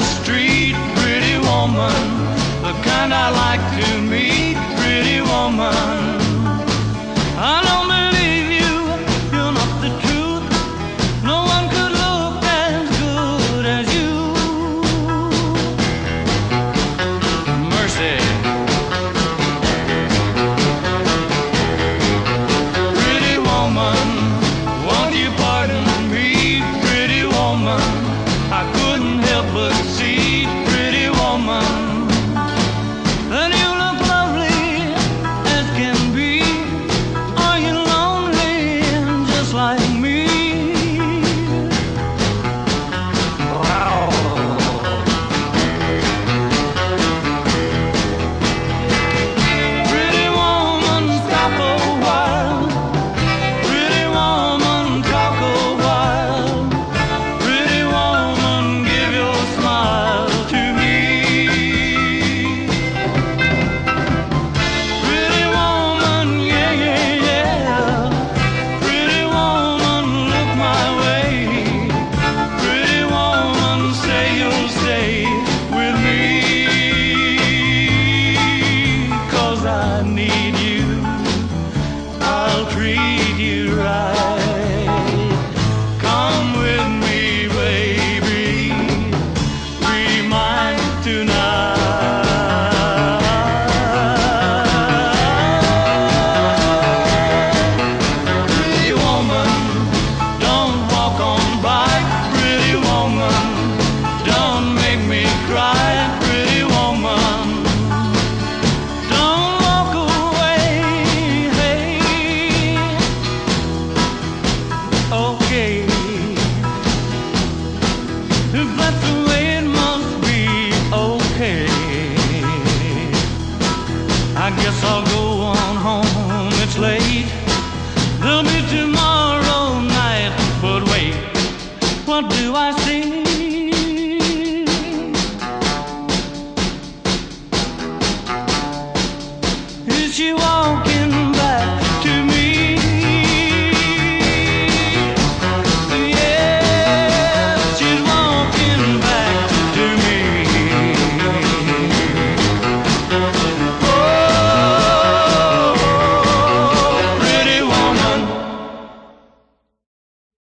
street, pretty woman, the kind I like to meet, pretty woman. treat you. guess I'll go on home. It's late. There'll be tomorrow night. But wait, what do I see?